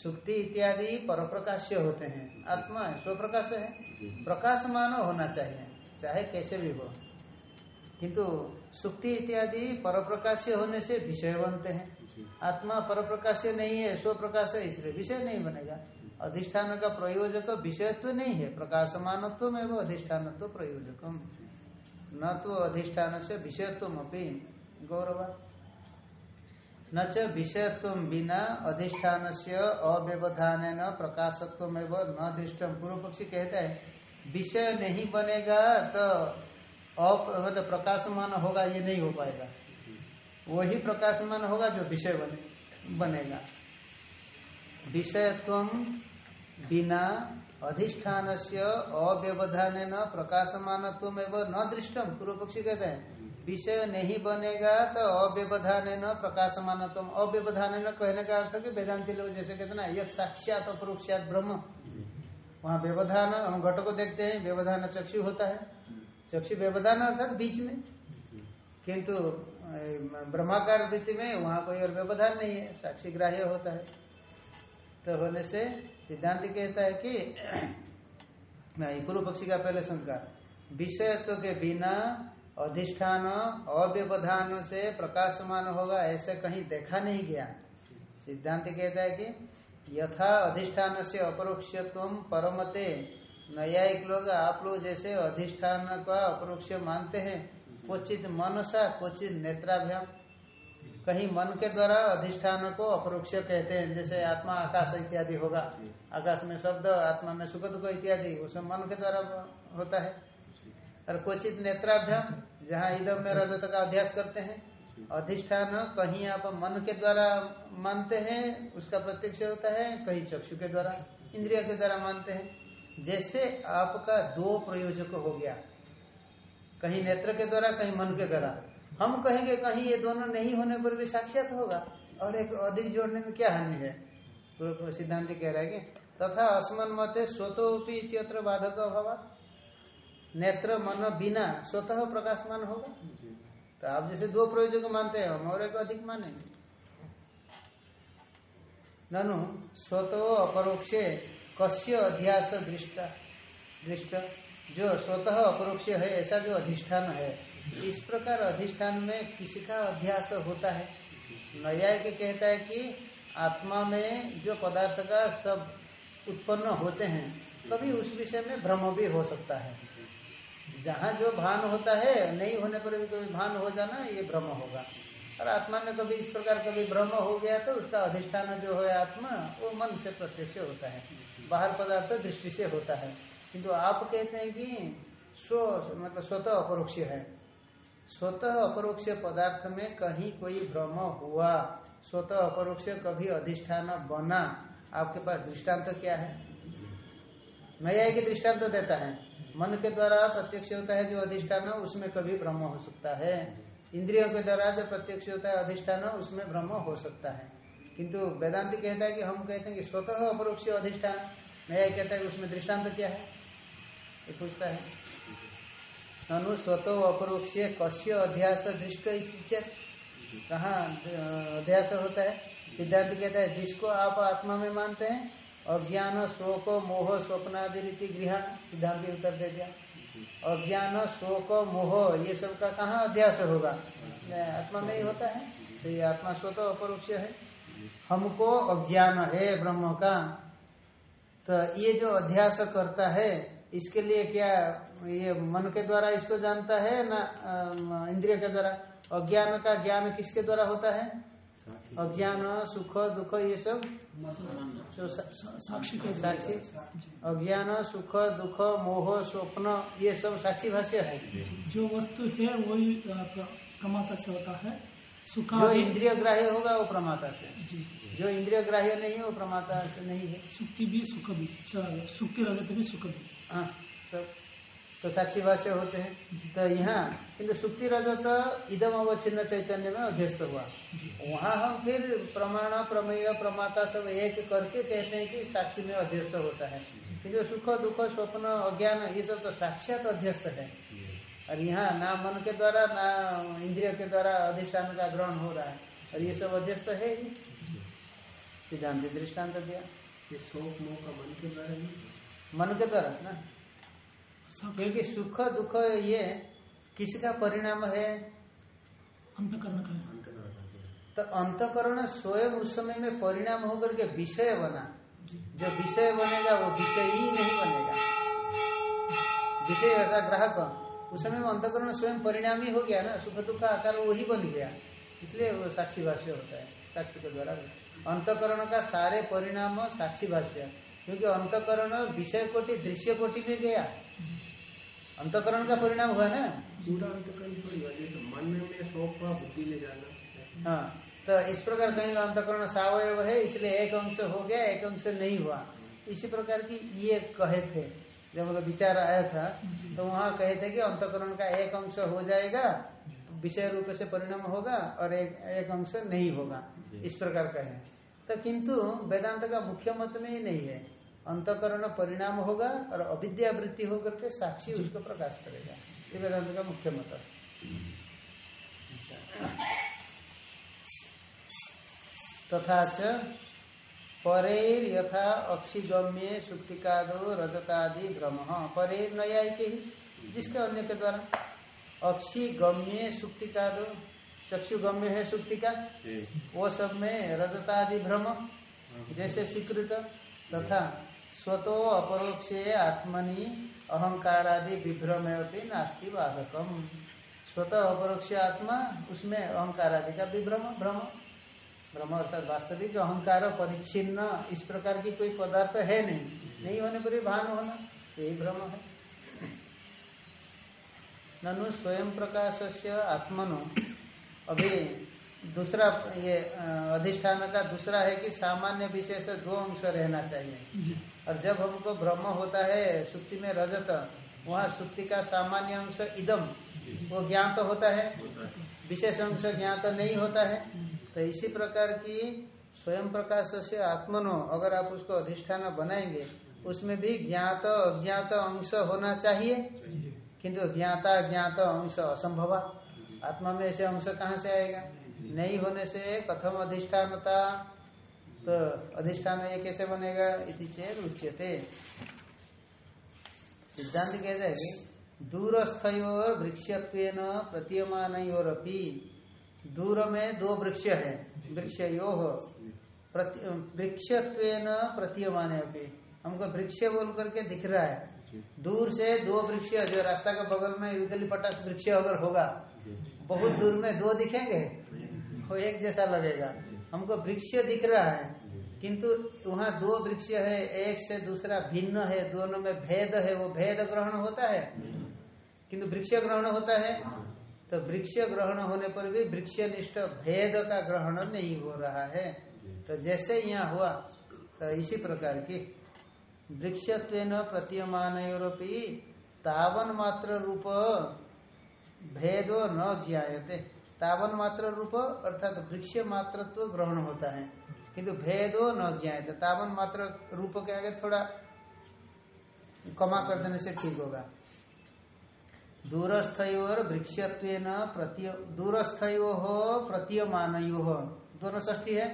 सुक्ति इत्यादि पर प्रकाश्य होते हैं। आत्मा है स्व प्रकाश है प्रकाशमान होना चाहिए चाहे कैसे भी हो। किंतु सुक्ति इत्यादि पर प्रकाश्य होने से विषय बनते हैं। आत्मा पर प्रकाश्य नहीं है स्व प्रकाश है इसलिए विषय नहीं बनेगा। अधिष्ठान का प्रयोजक विषयत्व नहीं है प्रकाशमानत्व में वो अधिष्ठानत्व प्रयोजकम। न तो अधिष्ठान से विषयत्व अपनी गौरव। न च विषयत्व बिना अधिष्ठान से अव्यवधान न प्रकाशत्व न दृष्टम पूर्व पक्षी कहता है, विषय नहीं बनेगा तो मतलब प्रकाशमान होगा, ये नहीं हो पाएगा। वही प्रकाशमान होगा जो विषय बने, बनेगा। विषयत्व बिना अधिष्ठान से अव्यवधान प्रकाशमान न दृष्टम पूर्व पक्षी कहते हैं, विषय नहीं बनेगा तो अव्यवधान प्रकाशमान अव्यवधान कहने का अर्थ कि वेदांति लोग जैसे कहते ना यद साक्षात अपरोक्षात ब्रह्म। वहाँ व्यवधान, हम घट को देखते हैं, व्यवधान चक्षु होता है। चक्षु व्यवधान अर्थात बीच में। किंतु ब्रह्माकार वृत्ति में वहाँ कोई और व्यवधान नहीं है, साक्षी ग्राह्य होता है। तो होने से सिद्धांत कहता है कि नहीं पूर्व पक्षी का पहले शंका। विषयत्व के बिना अधिष्ठान, अव्यवधान से प्रकाशमान होगा, ऐसे कहीं देखा नहीं गया। सिद्धांत कहता है कि यथा अधिष्ठान से अपरोक्षत्व परमते। न्यायिक लोग आप लोग जैसे अधिष्ठान का अपरोक्ष मानते हैं। क्वचित मनसा, क्वचित नेत्राभ्याम। कहीं मन के द्वारा अधिष्ठान को अपरोक्ष कहते हैं जैसे आत्मा आकाश इत्यादि होगा। आकाश में शब्द आत्मा में सुख दुख इत्यादि उसमें मन के द्वारा होता है। और क्वचित नेत्राभ्याम जहाँ इधम में रजत का अध्यास करते हैं अधिष्ठान कहीं आप मन के द्वारा मानते हैं उसका प्रत्यक्ष होता है कहीं चक्षु के द्वारा इंद्रिय के द्वारा मानते हैं। जैसे आपका दो प्रयोजक हो गया कहीं नेत्र के द्वारा कहीं मन के द्वारा। हम कहेंगे कहीं ये दोनों नहीं होने पर भी साक्षात होगा। और एक अधिक जोड़ने में क्या हानि है? तो सिद्धांत कह रहा है कि तथा अस्मन मते स्वतोपी इत्यत्र बाधक अभाव नेत्र मन बिना स्वतः प्रकाशमान होगा। तो आप जैसे दो प्रयोजक मानते हैं हम और एक अधिक मानेंगे। ननु स्वतो अपरोक्षे कस्य अध्यास दृष्टा दृष्ट जो स्वतः अपरोक्ष है ऐसा जो अधिष्ठान है इस प्रकार अधिष्ठान में किसी का अध्यास होता है। न्याय के कहता है कि आत्मा में जो पदार्थ का सब उत्पन्न होते हैं, कभी उस विषय में भ्रम भी हो सकता है। जहाँ जो भान होता है, नहीं होने पर भी कभी भान हो जाना, ये भ्रम होगा। और आत्मा में कभी इस प्रकार कभी भ्रम हो गया तो उसका अधिष्ठान जो है आत्मा, वो मन से प्रत्यक्ष होता है। बाहर पदार्थ दृष्टि से होता है। किंतु आप कहते हैं कि स्व मतलब स्वतः अपरोक्ष है। स्वतः अपरोक्ष पदार्थ में कहीं कोई भ्रम हुआ, स्वतः अपरोक्ष कभी अधिष्ठान बना, आपके पास दृष्टांत तो क्या है? नया एक दृष्टांत तो देता है। मन के द्वारा प्रत्यक्ष होता है जो अधिष्ठान, उसमें कभी भ्रम हो सकता है। इंद्रियों के द्वारा जो प्रत्यक्ष होता है अधिष्ठान, उसमें भ्रम हो सकता है। किंतु वेदांति कहता है कि हम कहते हैं कि स्वतः अपरोक्ष अधिष्ठान। नया कहता है उसमें दृष्टांत क्या है? ये पूछता है। ननु स्वतः अपरोक्ष कश्य अध्यास दृष्ट कहाँ अध्यास होता है? सिद्धांत कहता है, जिसको आप आत्मा में मानते हैं, अज्ञान, शोक, मोह, स्वप्नादि रीति गृहण सिद्धांत उत्तर दे दिया। अज्ञान, शोक, मोह, ये सब का कहाँ अध्यास होगा? आत्मा में ही होता है तो ये आत्मा स्वतः अपरोक्ष है। हमको अज्ञान है, ब्रह्म का। तो ये जो अध्यास करता है इसके लिए क्या ये मन के द्वारा इसको जानता है ना इंद्रिय के द्वारा? अज्ञान का ज्ञान किसके द्वारा होता है? अज्ञान सुख दुख ये सब? साक्षी साक्षी। अज्ञान सुख दुख मोह स्वप्न ये सब साक्षी भाष्य है। जो वस्तु है वही प्रमाता से होता है। सुख जो इंद्रिय ग्राह्य होगा वो प्रमाता से। जो। इंद्रिय ग्राह्य नहीं है वो प्रमाता से नहीं है। सुक्ति भी सुख भी सुक्ति रजत भी सुख भी। हाँ। सब तो साक्षी भाष्य होते हैं। तो यहाँ किन्तु सुक्ति रजत इदम अवच्छिन्न चैतन्य में अध्यस्त हुआ। वहाँ हम फिर प्रमाण प्रमेय प्रमाता सब एक करके कहते हैं कि साक्षी में अध्यस्त होता है। किन्तु सुख दुख स्वप्न अज्ञान ये सब तो साक्षात अध्यस्त है। और यहाँ ना मन के द्वारा ना इंद्रिय के द्वारा अधिष्ठान का ग्रहण हो रहा है। और ये सब अध्यस्त है ही। सिद्धांत दृष्टांत दिया। ये शोक मोह का मन के द्वारा मन के द्वारा ना? क्योंकि सुख दुख ये किसका परिणाम है? अंतकरण का तो अंतकरण स्वयं उस समय में परिणाम होकर के विषय बना। जो। विषय बनेगा वो विषय ही नहीं बनेगा। विषय अर्थात ग्राहक। उस समय में अंतकरण स्वयं परिणाम ही हो गया ना सुख दुख का आकार वही बन गया। इसलिए वो साक्षी भाष्य होता है साक्षी के द्वारा। अंतकरण का सारे परिणाम साक्षी भाष्य क्योंकि अंतकरण विषय कोटि दृश्य कोटि में गया। अंतकरण का परिणाम हुआ ना? पूरा अंतकरण जैसे मन में शोक का बुद्धि ले जाना। हाँ तो इस प्रकार कहीं अंतकरण सावयव है इसलिए एक अंश हो गया एक अंश नहीं हुआ। इसी प्रकार की ये कहे थे जब मतलब विचार आया था तो वहाँ कहे थे कि अंतकरण का एक अंश हो जाएगा विषय रूप से परिणाम होगा और एक एक अंश नहीं होगा। इस प्रकार का है तो किंतु वेदांत का मुख्य मत में ही नहीं है। अंतकरण परिणाम होगा और अविद्या अविद्यावृत्ति होकर के साक्षी उसको प्रकाश करेगा। ये वेदांत का मुख्य मत तथा च परेर यथा अक्षिगम्य सुक्तिकादो रजतादि भ्रम परेर न्यायिक ही जिसके अन्य के द्वारा? अक्षिगम्य सुक्तिकादो। चक्षुगम्य है सुक्ति का। वो सब में रजतादि भ्रम जैसे स्वीकृत तथा स्वतो अपरोक्षे आत्मनि अहंकारादि विभ्रम नास्ति बाधकम। स्वतः अपरोक्ष आत्मा उसमें अहंकार आदि का विभ्रम भ्रम। भ्रम अर्थात वास्तविक अहंकार परिच्छिन्न इस प्रकार की कोई पदार्थ है नहीं। नहीं होने पर भान होना यही भ्रम है। ननु स्वयं प्रकाश से आत्मनो। अभी दूसरा ये अधिष्ठान का दूसरा है कि सामान्य विशेष दो अंश रहना चाहिए। और जब हमको ब्रह्म होता है सुक्ति में रजत वहाँ सुक्ति का सामान्य अंश इदम वो ज्ञात तो होता है। विशेष अंश ज्ञात तो नहीं होता है। तो इसी प्रकार की स्वयं प्रकाश से आत्मनो अगर आप उसको अधिष्ठान बनाएँगे उसमें भी ज्ञात अज्ञात अंश होना चाहिए। किंतु ज्ञाता ज्ञात अंश असंभव। आत्मा में ऐसे अंश कहाँ से आएगा? नहीं होने से कथम अधिष्ठानता तो अधिष्ठान ये कैसे बनेगा? इति चेत उच्यते। सिद्धांत कहते हैं कि दूरस्थयोर वृक्षत्व प्रतीयमान दूर में दो वृक्ष है। वृक्ष यो वृक्षत्व प्रतीयमान हमको वृक्ष बोल करके दिख रहा है। दूर से दो वृक्ष जो रास्ता के बगल में युगली पटास वृक्ष अगर होगा बहुत दूर में दो दिखेंगे? वो एक जैसा लगेगा। हमको वृक्ष दिख रहा है किंतु वहाँ दो वृक्ष है एक से दूसरा भिन्न है दोनों में भेद है वो भेद ग्रहण होता है। किंतु वृक्ष ग्रहण होता है? तो वृक्ष ग्रहण होने पर भी वृक्ष निष्ठ भेद का ग्रहण नहीं हो रहा है। तो जैसे यहाँ हुआ तो इसी प्रकार की वृक्षत्व प्रतीयमान तावन मात्र रूप भेद न ज्ञाते तावन मात्र रूप अर्थात वृक्ष मात्र तो ग्रहण होता है। किंतु भेदो न ज्ञात तावन मात्र रूप के आगे थोड़ा कमा कर देने से ठीक होगा। दूरस्थयोर वृक्षत्व प्रतीय दूरस्थयो प्रतीयमान दोनों ष्ठी है?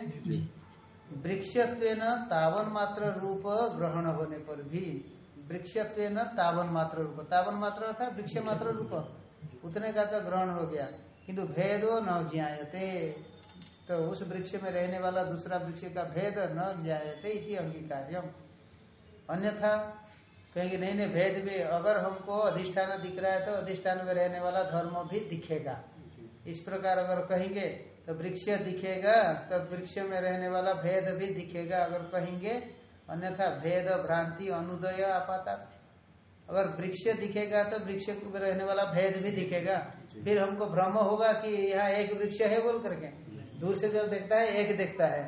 वृक्षत्व तावन मात्र रूप ग्रहण होने पर भी वृक्षत्व तावन मात्र रूप। तावन मात्र अर्थात वृक्ष मात्र रूप। उतने का तो ग्रहण हो गया। किंतु भेदो न ज्ञाते तो उस वृक्ष में रहने वाला दूसरा वृक्ष का भेद न ज्ञाते इति अंगीकार्यम। अन्यथा कहेंगे, नहीं नहीं, भेद भी अगर हमको अधिष्ठान दिख रहा है तो अधिष्ठान में रहने वाला धर्म भी दिखेगा। इस प्रकार अगर कहेंगे तो वृक्ष दिखेगा तो वृक्ष में रहने वाला भेद भी दिखेगा। अगर कहेंगे अन्यथा भेद भ्रांति अनुदय आपाता अगर वृक्ष दिखेगा तो वृक्ष में रहने वाला भेद भी दिखेगा। फिर हमको भ्रम होगा कि यहाँ एक वृक्ष है बोल करके। दूर से जो देखता है एक देखता है।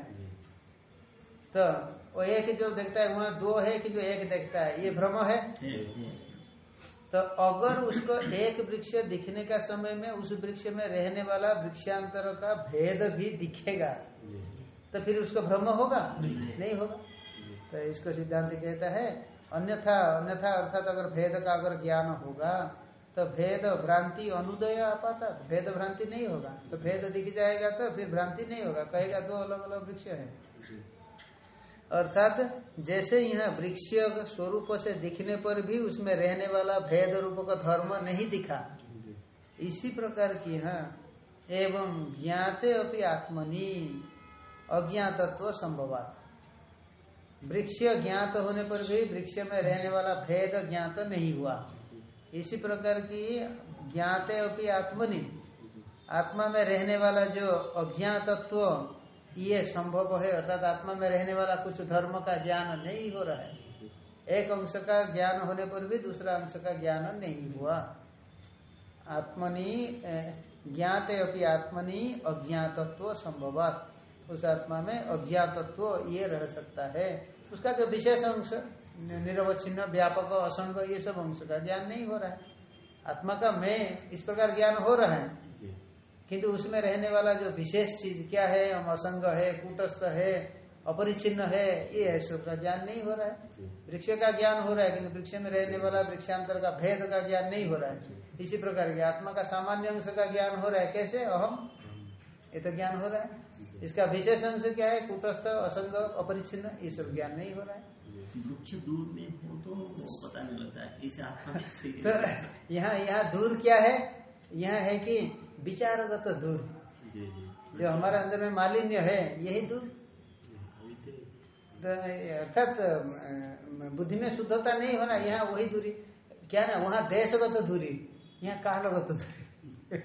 तो वो एक जो देखता है वहाँ दो है कि जो एक देखता है ये भ्रम है? तो अगर उसको एक वृक्ष दिखने का समय में उस वृक्ष में रहने वाला वृक्षांतर का भेद भी दिखेगा तो फिर उसको भ्रम होगा? नहीं। होगा। तो इसको सिद्धांत कहता है अन्यथा अन्यथा अर्थात अगर भेद का अगर ज्ञान होगा तो भेद भ्रांति अनुदय आपाता भेद भ्रांति नहीं होगा। तो भेद दिख जाएगा तो फिर भ्रांति नहीं होगा। कहेगा दो अलग अलग वृक्ष है। अर्थात जैसे यहाँ वृक्ष स्वरूप से दिखने पर भी उसमें रहने वाला भेद रूप का धर्म नहीं दिखा। इसी प्रकार की यहाँ एवं ज्ञाते अपनी आत्मनि अज्ञातत्व संभवात। वृक्ष ज्ञात होने पर भी वृक्ष में रहने वाला भेद ज्ञात नहीं हुआ। इसी प्रकार की ज्ञाते अपनी आत्मनि। आत्मा में रहने वाला जो अज्ञातत्व ये संभव है, अर्थात आत्मा में रहने वाला कुछ धर्म का ज्ञान नहीं हो रहा है। एक अंश का ज्ञान होने पर भी दूसरा अंश का ज्ञान नहीं हुआ। आत्मनि ज्ञाते अपनी आत्मनि अज्ञातत्व संभवात। उस आत्मा में अज्ञातत्व ये रह सकता है। उसका जो विशेष अंश निरवच्छिन्न, व्यापक, असंग, ये सब अंश का ज्ञान नहीं हो रहा है। आत्मा का मैं इस प्रकार ज्ञान हो रहा है। किंतु उसमें रहने वाला जो विशेष चीज़ क्या है हम असंग है कूटस्थ है अपरिचिन्न है ये ऐसा का ज्ञान नहीं हो रहा है। वृक्ष का ज्ञान हो रहा है किंतु वृक्ष में रहने वाला वृक्षांतर का भेद का ज्ञान नहीं हो रहा है। इसी प्रकार के आत्मा का सामान्य अंश का ज्ञान हो रहा है। कैसे? अहम। ये तो ज्ञान हो रहा है। इसका विशेष अंश क्या है? कूटस्थ असंग अपरिचिन्न ये सब ज्ञान नहीं हो रहा है। वृक्ष दूर में हो तो पता नहीं लगता है इसे आत्मा से तो यहाँ यहाँ दूर क्या है? यहाँ है कि विचारगत दूर। जी जी। जो हमारे अंदर में मालिन्य है यही दूर। तो। तो अर्थात बुद्धि में शुद्धता नहीं होना यहाँ वही दूरी। क्या ना वहाँ देशगत दूरी यहाँ कालगत दूरी।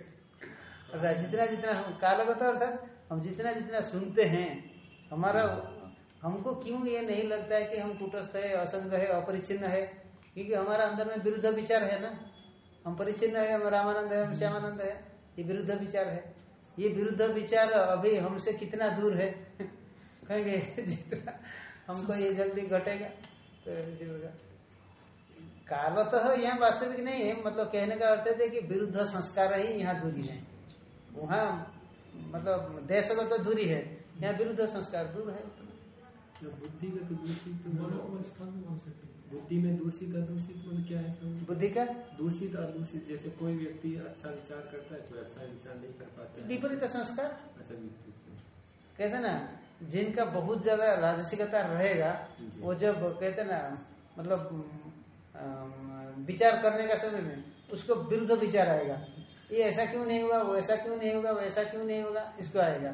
अर्थात जितना जितना हम कालगत अर्थात हम जितना जितना सुनते हैं हमारा हमको क्यों ये नहीं लगता है कि हम कुटस्थ है असंग है अपरिचिन्न है? क्योंकि हमारा अंदर में विरुद्ध विचार है ना। हम परिचिन्न है हम रामानंद है हम श्यामानंद है। ये विरुद्ध विचार है। ये विरुद्ध विचार अभी हमसे कितना दूर है? <laughs> कहेंगे जितना हमको ये जल्दी घटेगा तो होगा कालतः यहाँ वास्तविक नहीं है मतलब कहने का अर्थ है कि विरुद्ध संस्कार ही यहाँ दूरी है। वहाँ मतलब देश का तो दूरी है यहाँ विरुद्ध संस्कार दूर है। बुद्धि का तो हो सकती है। बुद्धि में दूषित अदूषित मतलब क्या है सब बुद्धि का? दूषित अदूषित जैसे कोई व्यक्ति अच्छा विचार करता है कोई अच्छा विचार नहीं कर पाता विपरीत संस्कार? अच्छा विपरीत कहते ना जिनका बहुत ज़्यादा राजसिकता रहेगा वो जब कहते ना मतलब विचार करने का समय में उसको विरुद्ध विचार आएगा। ये ऐसा क्यों नहीं हुआ वो ऐसा क्यों नहीं होगा वो ऐसा क्यों नहीं होगा इसको आएगा।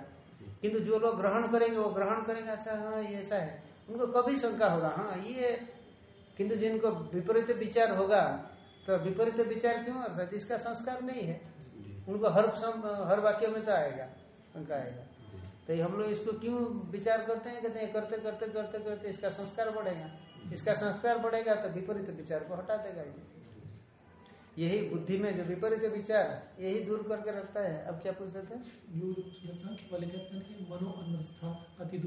किंतु जो लोग ग्रहण करेंगे वो ग्रहण करेंगे अच्छा हाँ ये ऐसा है। उनको कभी शंका होगा हाँ ये किंतु जिनको विपरीत विचार होगा तो विपरीत विचार क्यों? अर्थात इसका संस्कार नहीं है। उनको हर सम, हर वाक्य में तो आएगा शंका आएगा। तो हम लोग इसको क्यों विचार करते हैं? कहते हैं करते करते करते करते इसका संस्कार बढ़ेगा। इसका संस्कार बढ़ेगा तो विपरीत विचार को हटा देगा ये। यही बुद्धि में जो विपरीत विचार यही दूर करके रखता है। अब क्या पूछते थे? हैं मनो अनवस्था अति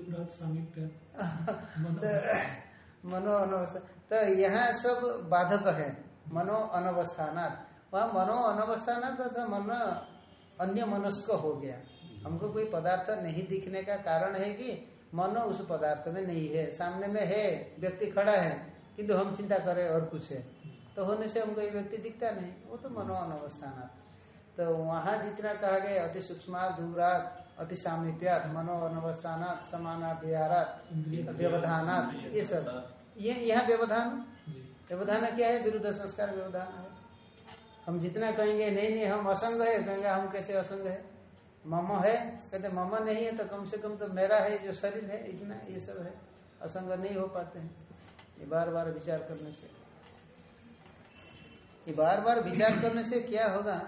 <laughs> मनो तो मनो अनवस्था। तो यहाँ सब बाधक है मनो अनवस्थानात। वहाँ मनो अनवस्थानात तो मन अन्य मनस्क हो गया। हमको कोई पदार्थ नहीं दिखने का कारण है कि मन उस पदार्थ में नहीं है। सामने में है व्यक्ति खड़ा है किंतु हम चिंता करें और कुछ है। तो होने से हमको ये व्यक्ति दिखता नहीं वो तो मनो अनवस्थान तो वहाँ जितना कहा गया अति सूक्ष्म दूरात अति सामीप्यात मनो अनवस्थान समाना व्यवधानात ये सब। ये यहाँ व्यवधान व्यवधान क्या है? विरुद्ध संस्कार व्यवधान है। हम जितना कहेंगे नहीं नहीं हम असंग है कहेंगे हम कैसे असंग है? मम है कहते मम नहीं है तो कम से कम तो मेरा है जो शरीर है इतना ये सब है। असंग नहीं हो पाते हैं। ये बार बार विचार करने से। ये बार बार विचार करने से क्या होगा?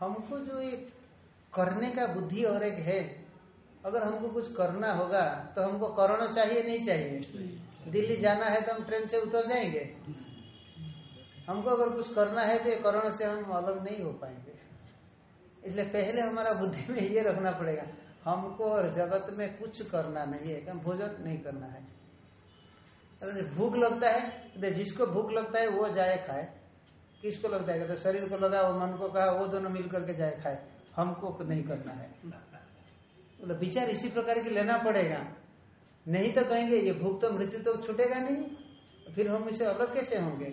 हमको जो एक करने का बुद्धि और एक है अगर हमको कुछ करना होगा तो हमको करना चाहिए नहीं चाहिए। दिल्ली जाना है तो हम ट्रेन से उतर जाएँगे। हमको अगर कुछ करना है तो ये करण से हम अलग नहीं हो पाएँगे। इसलिए पहले हमारा बुद्धि में ये रखना पड़ेगा, हमको और जगत में कुछ करना नहीं है हम भोजन नहीं करना है। अगर भूख लगता है तो जिसको भूख लगता है वो जाए खाए। किसको लगता है? तो शरीर को लगा, वो मन को कहा, वो दोनों मिल करके जाए खाए। हमको नहीं करना है। मतलब विचार इसी प्रकार की लेना पड़ेगा। नहीं तो कहेंगे ये भूख तो मृत्यु तो छूटेगा नहीं फिर हम इसे अलग कैसे होंगे?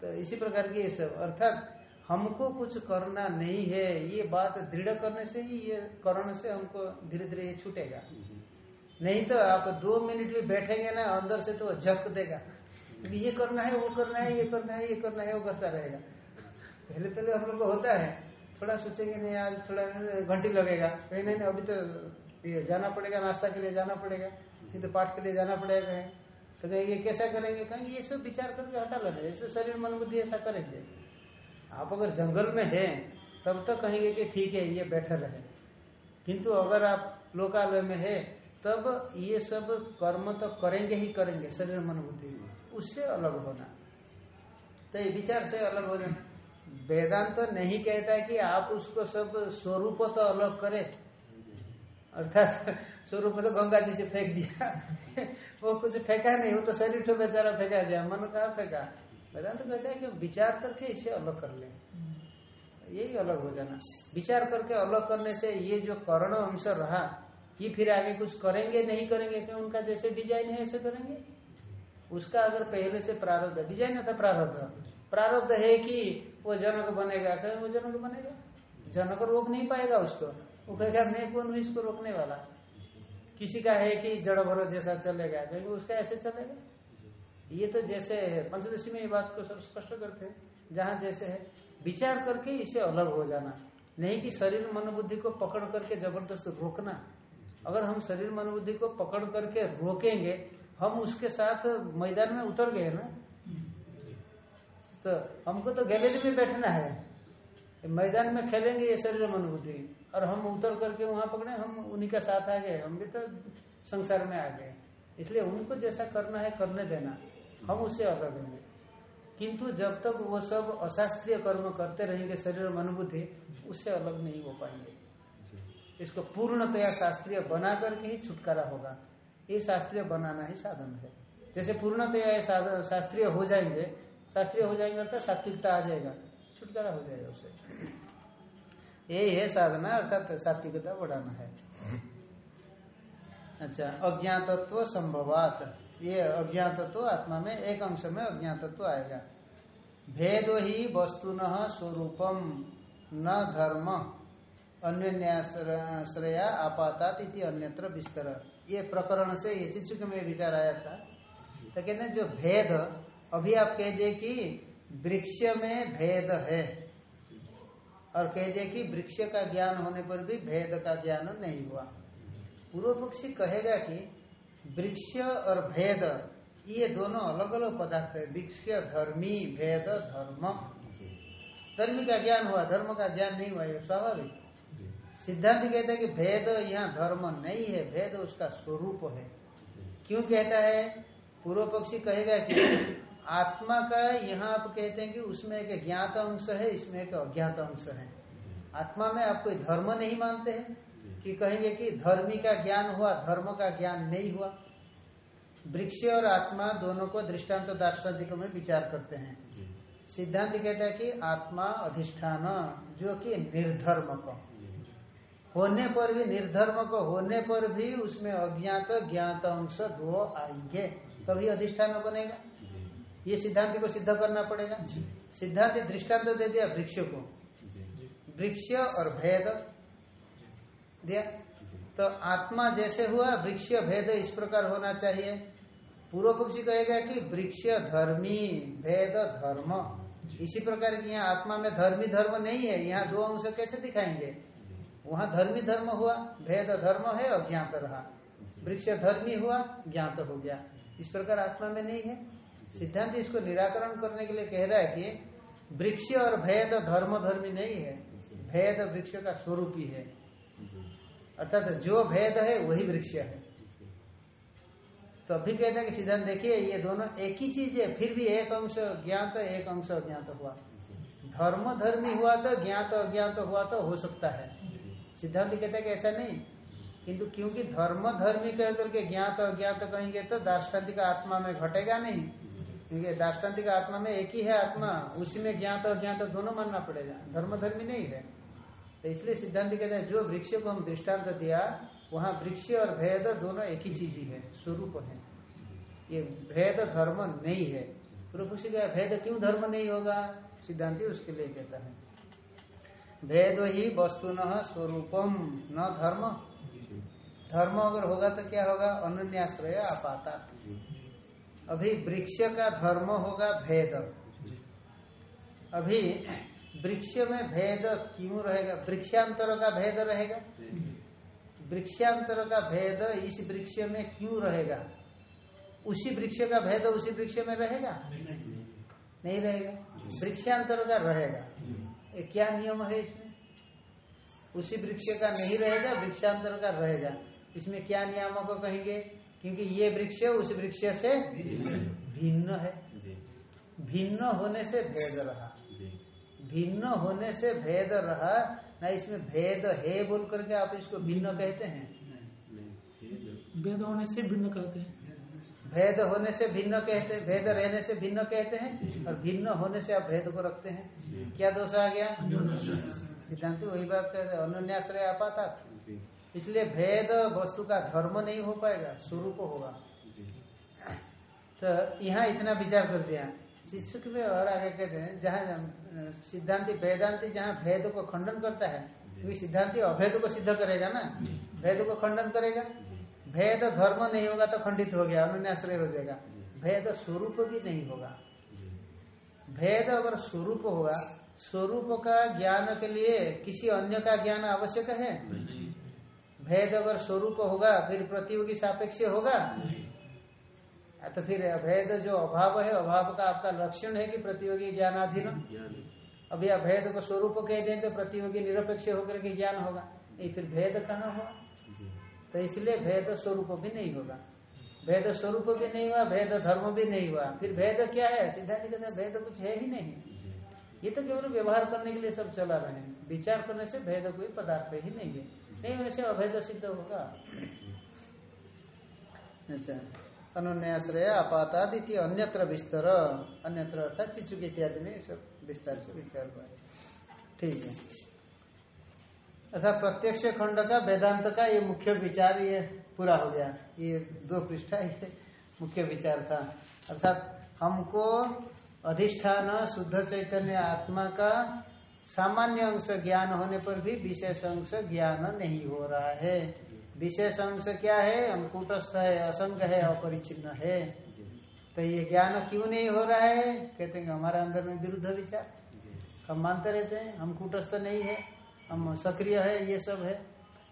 तो इसी प्रकार की ये सब। अर्थात हमको कुछ करना नहीं है ये बात दृढ़ करने से ही ये करण से हमको धीरे धीरे ये छूटेगा। नहीं तो आप दो मिनट भी बैठेंगे ना अंदर से तो झक देगा। ये करना है वो करना है ये करना है ये करना है वो करता रहेगा। पहले पहले हम लोग को होता है थोड़ा सोचेंगे नहीं आज थोड़ा घंटी लगेगा। कहीं नहीं, नहीं अभी तो ये जाना पड़ेगा, नाश्ता के लिए जाना पड़ेगा फिर तो पाठ के लिए जाना पड़ेगा। कहीं तो कहीं ये कैसा करेंगे? कहेंगे, ये सब विचार करके हटा लेना ऐसे शरीर मन बुद्धि ऐसा करेंगे। आप अगर जंगल में है, तब तो कहेंगे कि ठीक है, ये बेटर रहे किंतु अगर आप लोकालय में है, तब ये सब कर्म तो करेंगे ही करेंगे, शरीर मन बुद्धि। उससे अलग होना। तो ये विचार से अलग हो जाना वेदांत तो नहीं कहता कि आप उसको सब स्वरूप तो अलग करें। अर्थात स्वरूप तो गंगा जी से फेंक दिया। वो कुछ फेंका नहीं, वो तो शरीर तो बेचारा फेंका गया, मन कहा फेंका? वेदांत तो कहता है कि विचार करके इसे अलग कर ले। यही अलग हो जाना। विचार करके अलग करने से ये जो कर्ण अंश रहा, ये फिर आगे कुछ करेंगे, नहीं करेंगे, क्यों? उनका जैसे डिज़ाइन है, ऐसे करेंगे। उसका अगर पहले से प्रारब्ध डिज़ाइन होता प्रारब्ध। प्रारब्ध है कि वो जनक बनेगा। कहीं वो जनक बनेगा। जनक रोक नहीं पाएगा उसको। वो कहेगा, मैं कौन हूँ? इसको रोकने वाला किसी का है कि जड़ भरो जैसा चलेगा? कहेंगे, उसका ऐसे चलेगा? ये तो जैसे है, पंचदशी में ये बात को सब स्पष्ट करते हैं। जहाँ जैसे है, विचार करके इसे अलग हो जाना। नहीं कि शरीर मनोबुद्धि को पकड़ करके ज़बरदस्त रोकना। अगर हम शरीर मनोबुद्धि को पकड़ करके रोकेंगे, हम उसके साथ मैदान में उतर गए ना तो हमको तो गैलरी में बैठना है। मैदान में खेलेंगे ये शरीर मन बुद्धि और हम उतर करके वहाँ पकड़े, हम उन्हीं का साथ आ गए। हम भी तो संसार में आ गए। इसलिए उनको जैसा करना है, करने देना। हम उससे अलग होंगे किंतु जब तक वो सब अशास्त्रीय कर्म करते रहेंगे, शरीर बुद्धि उससे अलग नहीं हो पाएँगे। इसको पूर्णतया शास्त्रीय बना करके ही छुटकारा होगा। ये शास्त्रीय बनाना ही साधन है। जैसे पूर्णतया शास्त्रीय हो जाएँगे, शास्त्रीय हो जाएँगे अर्थात सात्विकता आ जाएगा। छुटकारा हो जाएगा उससे। यही है साधना, अर्थात सात्विकता बढ़ाना है। अच्छा अज्ञातत्व संभवात। ये अज्ञातत्व आत्मा में एक अंश में अज्ञातत्व आएगा। भेद ही वस्तु न स्वरूपम, न धर्म। अन्यश्रया आपातात इति अन्यत्र विस्तर। ये प्रकरण से ये चिचुक में विचार आया था। तो कहते जो भेद, अभी आप कह दिए कि वृक्ष में भेद है। और कह दिए कि वृक्ष का ज्ञान होने पर भी भेद का ज्ञान नहीं हुआ। पूर्व पक्षी कहेगा कि वृक्ष और भेद ये दोनों अलग अलग पदार्थ है। वृक्ष धर्मी भेद धर्म। धर्मी का ज्ञान हुआ धर्म का ज्ञान नहीं हुआ ये स्वाभाविक। सिद्धांत कहता है कि भेद यहाँ धर्म नहीं है भेद उसका स्वरूप है। क्यों कहता है? पूर्व पक्षी कहेगा कि आत्मा का यहाँ आप कहते हैं कि उसमें एक ज्ञात अंश है इसमें एक अज्ञात अंश है। आत्मा में आप कोई धर्म नहीं मानते हैं कि कहेंगे कि धर्मी का ज्ञान हुआ धर्म का ज्ञान नहीं हुआ। वृक्ष और आत्मा दोनों को दृष्टांत दार्शनिक में विचार करते हैं। सिद्धांत कहता है कि आत्मा अधिष्ठान जो कि निर्धर्म को होने पर भी निर्धर्म को होने पर भी उसमें अज्ञात ज्ञात अंश दो आएँगे। तभी अधिष्ठान बनेगा। ये सिद्धांत को सिद्ध करना पड़ेगा। सिद्धांत दृष्टांत दे दिया वृक्ष को। वृक्ष और भेद दिया। तो आत्मा जैसे हुआ वृक्ष भेद इस प्रकार होना चाहिए। पूर्व पक्षी कहेगा कि वृक्ष धर्मी भेद धर्म। इसी प्रकार की यहाँ आत्मा में धर्मी धर्म नहीं है यहाँ दो अंश कैसे दिखाएँगे? वहाँ धर्मी धर्म हुआ भेद धर्म है और ज्ञात रहा। वृक्ष धर्मी हुआ ज्ञात हो गया। इस प्रकार आत्मा में नहीं है। सिद्धांत इसको निराकरण करने के लिए कह रहा है कि वृक्ष और भेद धर्म धर्मी नहीं है। भेद वृक्ष का स्वरूप ही। है अर्थात जो भेद है वही वृक्ष है। तो अभी कहते हैं कि सिद्धांत देखिए ये दोनों एक ही चीज़ है फिर भी एक अंश ज्ञात एक अंश अज्ञात हुआ। धर्म धर्मी हुआ तो ज्ञात अज्ञात हुआ तो हो सकता है। सिद्धांत कहता है कि ऐसा नहीं। किंतु क्योंकि धर्म धर्मी कह करके ज्ञात अज्ञात कहेंगे तो दार्ष्टान्तिक आत्मा में घटेगा नहीं। क्योंकि दार्ष्टान्तिक आत्मा में एक ही है आत्मा उसी में ज्ञात अज्ञात दोनों मानना पड़ेगा। धर्म धर्मी नहीं है। तो इसलिए सिद्धांत कहते हैं जो वृक्ष को हम दृष्टांत दिया वहाँ वृक्ष और भेद दोनों एक ही चीज़ ही है स्वरूप है। ये भेद धर्म नहीं है। पूर्व पक्षी का भेद क्यों धर्म नहीं होगा? सिद्धांति उसके लिए कहता है। भेद ही वस्तु न स्वरूपम न धर्म। धर्म अगर होगा तो क्या होगा? अनन्याश्रय आपाता। अभी वृक्ष का धर्म होगा भेद। अभी वृक्ष में भेद क्यों रहेगा? वृक्षांतर का भेद रहेगा? वृक्षांतर का भेद इस वृक्ष में क्यों रहेगा? उसी वृक्ष का भेद उसी वृक्ष में रहेगा? नहीं रहेगा। वृक्षांतर का रहेगा। क्या नियम है इसमें? उसी वृक्ष का नहीं रहेगा वृक्षांतर का रहेगा। इसमें क्या नियामक कहेंगे? क्योंकि ये वृक्ष उस वृक्ष से भिन्न है। भिन्न होने से भेद रहा। भिन्न होने से भेद रहा ना इसमें भेद है बोल करके आप इसको भिन्न कहते हैं? भेद। भेद होने से भिन्न कहते हैं। भेद होने से भिन्न कहते हैं भेद रहने से भिन्न कहते हैं? और भिन्न होने से आप भेद को रखते हैं। क्या दोष आ गया? सिद्धांत वही बात कहते हैं अनन्याश्रय आपाता जी इसलिए भेद वस्तु का धर्म नहीं हो पाएगा स्वरूप होगा। तो यहाँ इतना विचार कर दिया। शिक्षक में और आगे कहते हैं जहाँ सिद्धांति वेदांति जहाँ भेद को खंडन करता है क्योंकि सिद्धांति अभेद को सिद्ध करेगा ना? भेद को खंडन करेगा? भेद धर्म नहीं होगा तो खंडित हो गया अनुन्याश्रय हो जाएगा। भेद स्वरूप भी नहीं होगा। भेद अगर स्वरूप होगा स्वरूप का ज्ञान के लिए किसी अन्य का ज्ञान आवश्यक है? भेद अगर स्वरूप होगा फिर प्रतियोगी सापेक्ष होगा? तो फिर अभेद जो अभाव है अभाव का आपका लक्षण है कि प्रतियोगी ज्ञानाधीन? ज्ञान अब यह भेद को स्वरूप कह दें तो प्रतियोगी निरपेक्ष होकर के ज्ञान होगा। ये फिर भेद कहाँ हुआ? तो इसलिए भेद स्वरूप भी नहीं होगा। भेद स्वरूप भी नहीं हुआ भेद धर्म भी नहीं हुआ। फिर भेद क्या है? सिद्धांत कहते हैं भेद कुछ है ही नहीं। ये तो केवल व्यवहार करने के लिए सब चला रहे हैं। विचार करने से भेद कोई पदार्थ ही नहीं है। नहीं होने से अभेद सिद्ध होगा। अच्छा। अनुन्याश्रय आपातादित्य अन्यत्र विस्तर, अन्यत्र अर्थात चिचुक इत्यादि में सब विस्तार से विचार हुआ। ठीक है। अर्थात प्रत्यक्ष खंड का, वेदांत का ये मुख्य विचार ये पूरा हो गया। ये दो पृष्ठा ये मुख्य विचार था। अर्थात हमको अधिष्ठान, शुद्ध चैतन्य आत्मा का सामान्य अंश ज्ञान होने पर भी विशेष अंश ज्ञान नहीं हो रहा है। विशेष अंश क्या है? हम कूटस्थ है, असंग है, अपरिचिन्न है। तो ये ज्ञान क्यों नहीं हो रहा है? कहते हैं हमारे अंदर में विरुद्ध विचार। हम मानते रहते हैं, हम कूटस्थ नहीं है, हम सक्रिय है, ये सब है।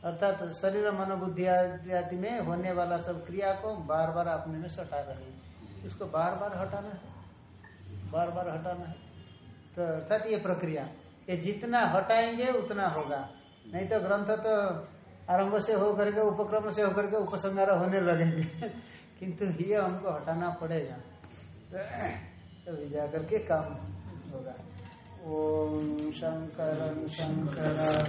अर्थात तो शरीर मनोबुद्धि आदि में होने वाला सब क्रिया को बार बार अपने में सटा रहे हैं। उसको बार बार हटाना है। बार बार हटाना है। तो अर्थात ये प्रक्रिया। ये जितना हटाएँगे, उतना होगा। नहीं तो ग्रंथ तो आरंभ से होकर के, उपक्रम से होकर के उपसंहार होने लगेंगे। <laughs> किंतु ये हमको हटाना पड़ेगा। <clears throat> तभी जा करके काम होगा। ओम शंकर शंकर